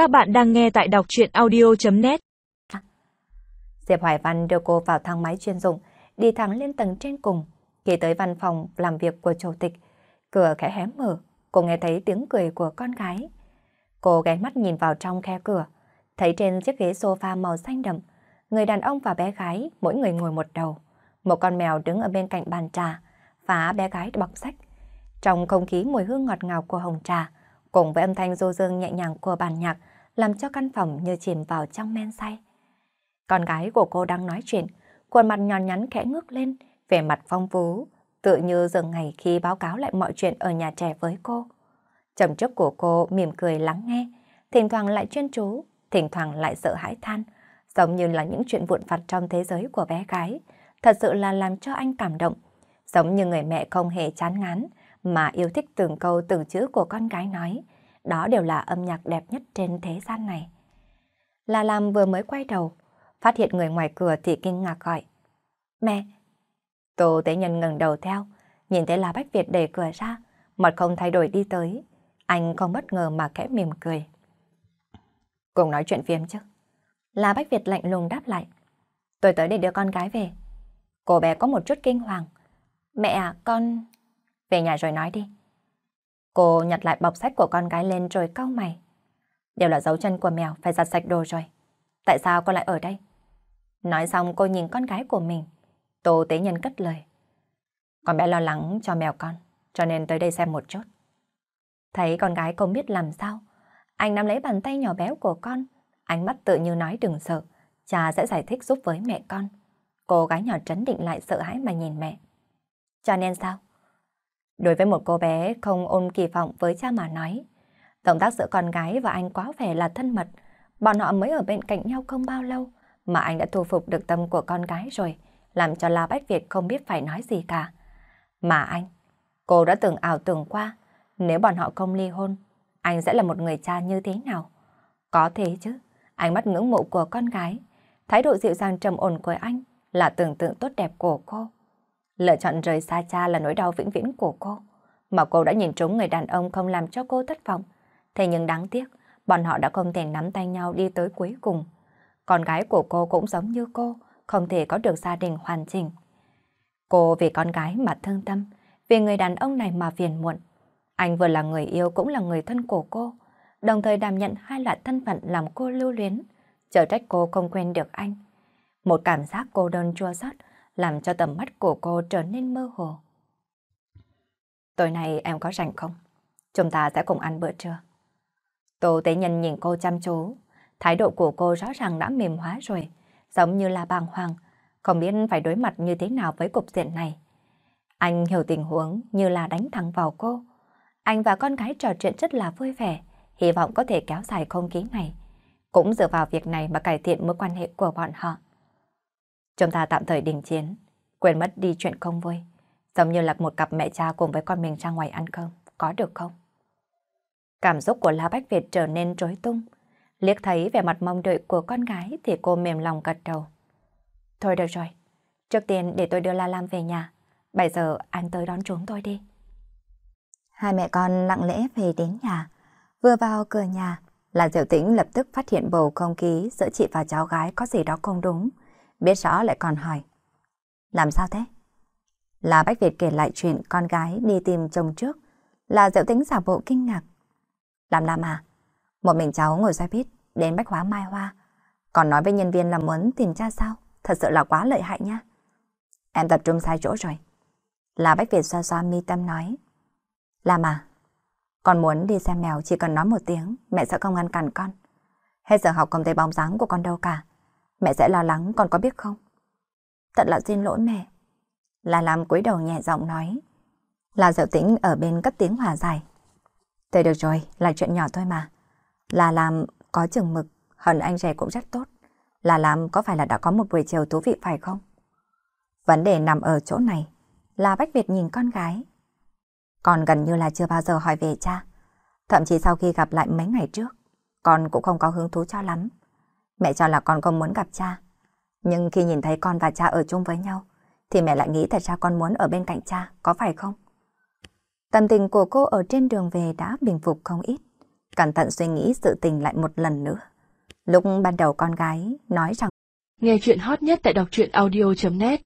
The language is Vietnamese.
Các bạn đang nghe tại đọc chuyện audio.net Diệp Hoài Văn đưa cô vào thang máy chuyên dụng, đi thẳng lên tầng trên cùng. Khi tới văn phòng làm việc của chủ tịch, cửa khẽ hé mở, cô nghe thấy tiếng cười của con gái. Cô ghé mắt nhìn vào trong khe cửa, thấy trên chiếc ghế sofa màu xanh đậm, người đàn ông và bé gái mỗi người ngồi một đầu. Một con mèo đứng ở bên cạnh bàn trà, và bé gái bọc sách. Trong không khí mùi hương ngọt ngào của hồng trà, cùng với âm thanh du dương nhẹ nhàng của bàn nhạc, làm cho căn phòng như chìm vào trong men say. Con gái của cô đang nói chuyện, khuôn mặt nhòn nhắn khẽ ngước lên, vẻ mặt phong phú, tự như dường ngày khi báo cáo lại mọi chuyện ở nhà trẻ với cô. Chồng trước của cô mỉm cười lắng nghe, thỉnh thoảng lại chuyên chú, thỉnh thoảng lại sợ hãi than, giống như là những chuyện vụn vặt trong thế giới của bé gái, thật sự là làm cho anh cảm động, giống như người mẹ không hề chán ngán, mà yêu thích từng câu từng chữ của con gái nói, đó đều là âm nhạc đẹp nhất trên thế gian này. La Lam vừa mới quay đầu, phát hiện người ngoài cửa thì kinh ngạc gọi. Mẹ! Tô Tế Nhân ngẩng đầu theo, nhìn thấy La Bách Việt đẩy cửa ra, mặt không thay đổi đi tới. Anh không bất ngờ mà kẽ mỉm cười. Cùng nói chuyện phiếm chứ. La Bách Việt lạnh lùng đáp lại. Tôi tới để đưa con gái về. Cô bé có một chút kinh hoàng. Mẹ à, con... Về nhà rồi nói đi. Cô nhặt lại bọc sách của con gái lên rồi cau mày. Đều là dấu chân của mèo, phải giặt sạch đồ rồi. Tại sao con lại ở đây? Nói xong cô nhìn con gái của mình. Tô Tế Nhân cất lời. Con bé lo lắng cho mèo con, cho nên tới đây xem một chút. Thấy con gái không biết làm sao, anh nắm lấy bàn tay nhỏ béo của con, ánh mắt tự như nói đừng sợ, cha sẽ giải thích giúp với mẹ con. Cô gái nhỏ trấn định lại sợ hãi mà nhìn mẹ. Cho nên sao? Đối với một cô bé không ôn kỳ vọng với cha mà nói, động tác giữa con gái và anh quá vẻ là thân mật. Bọn họ mới ở bên cạnh nhau không bao lâu, mà anh đã thu phục được tâm của con gái rồi, làm cho La Bách Việt không biết phải nói gì cả. Mà anh, cô đã từng ảo tưởng qua, nếu bọn họ không ly hôn, anh sẽ là một người cha như thế nào? Có thế chứ, ánh mắt ngưỡng mộ của con gái, thái độ dịu dàng trầm ổn của anh là tưởng tượng tốt đẹp của cô. Lựa chọn rời xa cha là nỗi đau vĩnh viễn của cô. Mà cô đã nhìn trúng người đàn ông không làm cho cô thất vọng. Thế nhưng đáng tiếc, bọn họ đã không thể nắm tay nhau đi tới cuối cùng. Con gái của cô cũng giống như cô, không thể có được gia đình hoàn chỉnh. Cô vì con gái mà thương tâm, vì người đàn ông này mà phiền muộn. Anh vừa là người yêu cũng là người thân của cô, đồng thời đảm nhận hai loại thân phận làm cô lưu luyến, trở trách cô không quen được anh. Một cảm giác cô đơn chua xót làm cho tầm mắt của cô trở nên mơ hồ. Tối nay em có rảnh không? Chúng ta sẽ cùng ăn bữa trưa. Tô Tế Nhân nhìn cô chăm chú, thái độ của cô rõ ràng đã mềm hóa rồi, giống như là bàng hoàng, không biết phải đối mặt như thế nào với cục diện này. Anh hiểu tình huống như là đánh thẳng vào cô. Anh và con gái trò chuyện rất là vui vẻ, hy vọng có thể kéo dài không khí này. Cũng dựa vào việc này mà cải thiện mối quan hệ của bọn họ. Chúng ta tạm thời đình chiến, quên mất đi chuyện không vui. Giống như là một cặp mẹ cha cùng với con mình ra ngoài ăn cơm, có được không? Cảm xúc của La Bách Việt trở nên rối tung. Liếc thấy vẻ mặt mong đợi của con gái thì cô mềm lòng gật đầu. Thôi được rồi, trước tiên để tôi đưa La Lam về nhà. Bây giờ anh tới đón chúng tôi đi. Hai mẹ con lặng lẽ về đến nhà. Vừa vào cửa nhà là Diệu Tĩnh lập tức phát hiện bầu không khí giữa chị và cháu gái có gì đó không đúng biết rõ lại còn hỏi. Làm sao thế? Là Bách Việt kể lại chuyện con gái đi tìm chồng trước, là diệu tính giả bộ kinh ngạc. Làm làm à? Một mình cháu ngồi xe buýt đến Bách Hóa Mai Hoa, còn nói với nhân viên là muốn tìm cha sao? Thật sự là quá lợi hại nha. Em tập trung sai chỗ rồi. Là Bách Việt xoa xoa mi tâm nói. Làm à? Con muốn đi xem mèo chỉ cần nói một tiếng, mẹ sẽ không ngăn cản con. Hết giờ học không thấy bóng dáng của con đâu cả. Mẹ sẽ lo lắng con có biết không? Thật là xin lỗi mẹ. Là làm cúi đầu nhẹ giọng nói. Là Diệu tĩnh ở bên cất tiếng hòa giải. Thôi được rồi, là chuyện nhỏ thôi mà. Là làm có chừng mực, hận anh rể cũng rất tốt. Là làm có phải là đã có một buổi chiều thú vị phải không? Vấn đề nằm ở chỗ này. Là Bách Việt nhìn con gái. Con gần như là chưa bao giờ hỏi về cha. Thậm chí sau khi gặp lại mấy ngày trước, con cũng không có hứng thú cho lắm. Mẹ cho là con không muốn gặp cha. Nhưng khi nhìn thấy con và cha ở chung với nhau, thì mẹ lại nghĩ thật ra con muốn ở bên cạnh cha, có phải không? Tâm tình của cô ở trên đường về đã bình phục không ít. cẩn thận suy nghĩ sự tình lại một lần nữa. Lúc ban đầu con gái nói rằng Nghe chuyện hot nhất tại đọc truyện audio.net